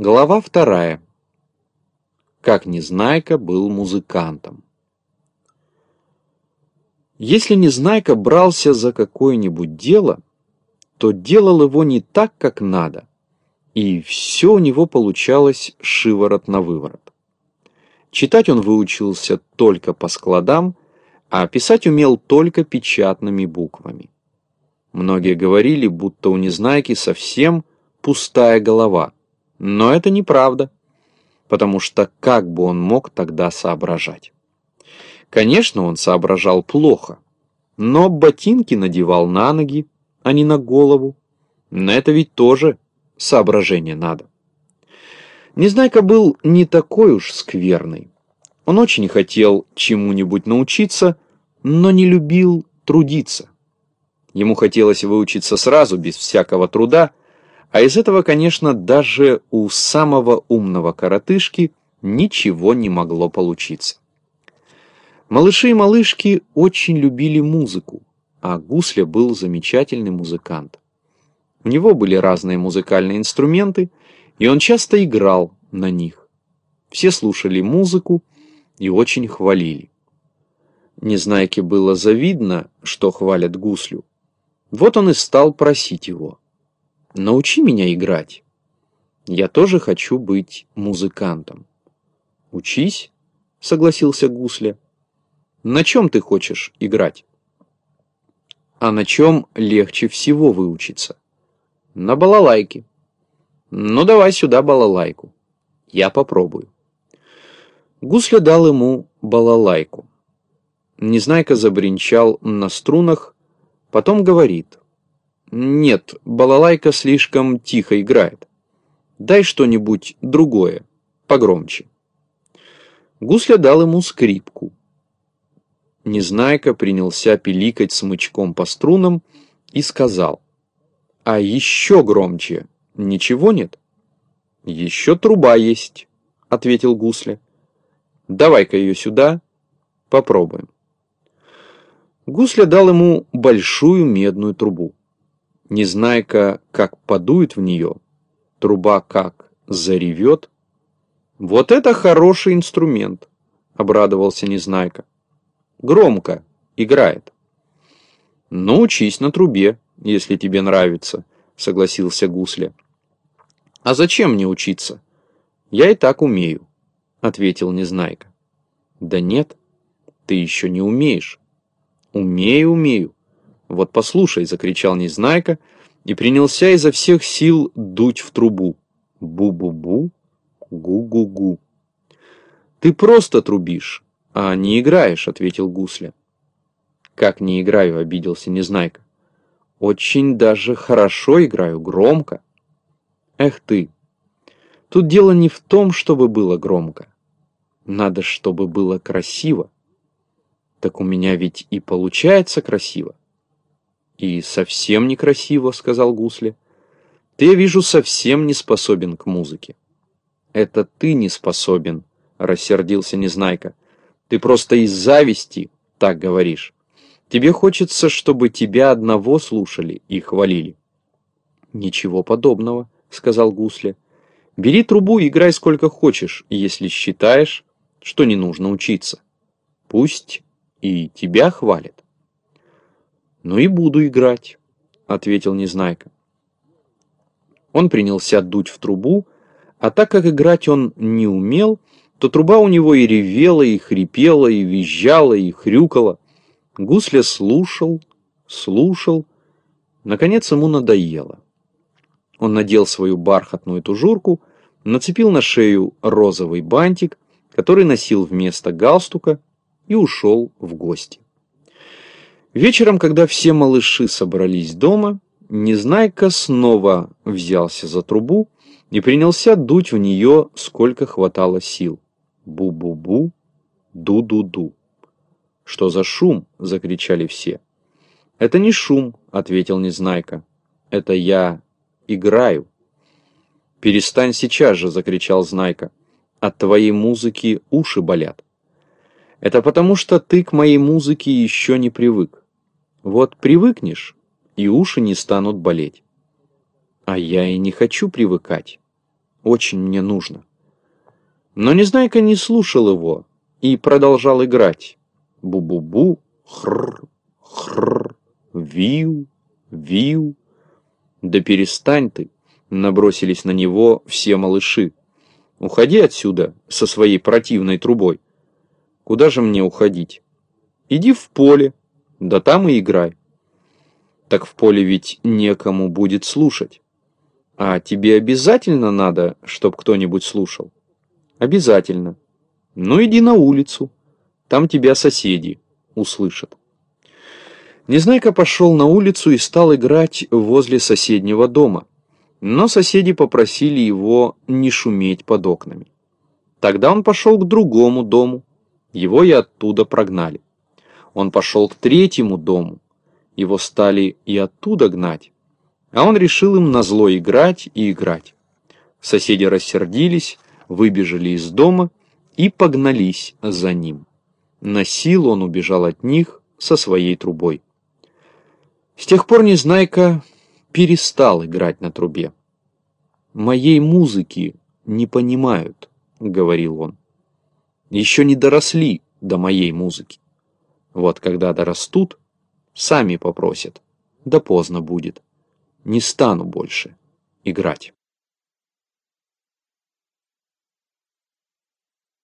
Глава вторая. Как Незнайка был музыкантом. Если Незнайка брался за какое-нибудь дело, то делал его не так, как надо, и все у него получалось шиворот на выворот. Читать он выучился только по складам, а писать умел только печатными буквами. Многие говорили, будто у Незнайки совсем пустая голова – но это неправда, потому что как бы он мог тогда соображать? Конечно, он соображал плохо, но ботинки надевал на ноги, а не на голову. На это ведь тоже соображение надо. Незнайка был не такой уж скверный. Он очень хотел чему-нибудь научиться, но не любил трудиться. Ему хотелось выучиться сразу, без всякого труда, а из этого, конечно, даже у самого умного коротышки ничего не могло получиться. Малыши и малышки очень любили музыку, а Гусля был замечательный музыкант. У него были разные музыкальные инструменты, и он часто играл на них. Все слушали музыку и очень хвалили. Незнайке было завидно, что хвалят Гуслю. Вот он и стал просить его. Научи меня играть. Я тоже хочу быть музыкантом. Учись, согласился Гусля. На чем ты хочешь играть? А на чем легче всего выучиться? На балалайке. Ну давай сюда балалайку. Я попробую. Гусля дал ему балалайку. Незнайка забринчал на струнах, потом говорит. Нет, балалайка слишком тихо играет. Дай что-нибудь другое, погромче. Гусля дал ему скрипку. Незнайка принялся пиликать смычком по струнам и сказал, «А еще громче, ничего нет?» «Еще труба есть», — ответил Гусля. «Давай-ка ее сюда, попробуем». Гусля дал ему большую медную трубу. Незнайка как подует в нее, труба как заревет. Вот это хороший инструмент, обрадовался Незнайка. Громко играет. Ну, учись на трубе, если тебе нравится, согласился Гусля. А зачем мне учиться? Я и так умею, ответил Незнайка. Да нет, ты еще не умеешь. Умею, умею. «Вот послушай!» — закричал Незнайка и принялся изо всех сил дуть в трубу. Бу-бу-бу, гу-гу-гу. «Ты просто трубишь, а не играешь», — ответил Гусля. «Как не играю?» — обиделся Незнайка. «Очень даже хорошо играю, громко». «Эх ты! Тут дело не в том, чтобы было громко. Надо, чтобы было красиво. Так у меня ведь и получается красиво. «И совсем некрасиво», — сказал Гусли. «Ты, я вижу, совсем не способен к музыке». «Это ты не способен», — рассердился Незнайка. «Ты просто из зависти так говоришь. Тебе хочется, чтобы тебя одного слушали и хвалили». «Ничего подобного», — сказал Гусли. «Бери трубу и играй сколько хочешь, если считаешь, что не нужно учиться. Пусть и тебя хвалят». «Ну и буду играть», — ответил Незнайка. Он принялся дуть в трубу, а так как играть он не умел, то труба у него и ревела, и хрипела, и визжала, и хрюкала. Гусля слушал, слушал. Наконец ему надоело. Он надел свою бархатную тужурку, нацепил на шею розовый бантик, который носил вместо галстука, и ушел в гости. Вечером, когда все малыши собрались дома, Незнайка снова взялся за трубу и принялся дуть в нее, сколько хватало сил. Бу-бу-бу, ду-ду-ду. «Что за шум?» — закричали все. «Это не шум», — ответил Незнайка. «Это я играю». «Перестань сейчас же!» — закричал Знайка. «От твоей музыки уши болят». Это потому, что ты к моей музыке еще не привык. Вот привыкнешь, и уши не станут болеть. А я и не хочу привыкать. очень мне нужно. Но Незнайка не слушал его и продолжал играть. Бу-бу-бу, хр, хр, виу, виу. Да перестань ты, набросились на него все малыши. Уходи отсюда со своей противной трубой. Куда же мне уходить? Иди в поле, да там и играй. Так в поле ведь некому будет слушать. А тебе обязательно надо, чтоб кто-нибудь слушал? Обязательно. Ну иди на улицу. Там тебя соседи услышат. Незнайка пошел на улицу и стал играть возле соседнего дома. Но соседи попросили его не шуметь под окнами. Тогда он пошел к другому дому. Его и оттуда прогнали. Он пошел к третьему дому. Его стали и оттуда гнать. А он решил им назло играть и играть. Соседи рассердились, выбежали из дома и погнались за ним. На силу он убежал от них со своей трубой. С тех пор Незнайка перестал играть на трубе. «Моей музыки не понимают», — говорил он. «Еще не доросли до моей музыки. Вот когда дорастут, сами попросят, да поздно будет. Не стану больше играть».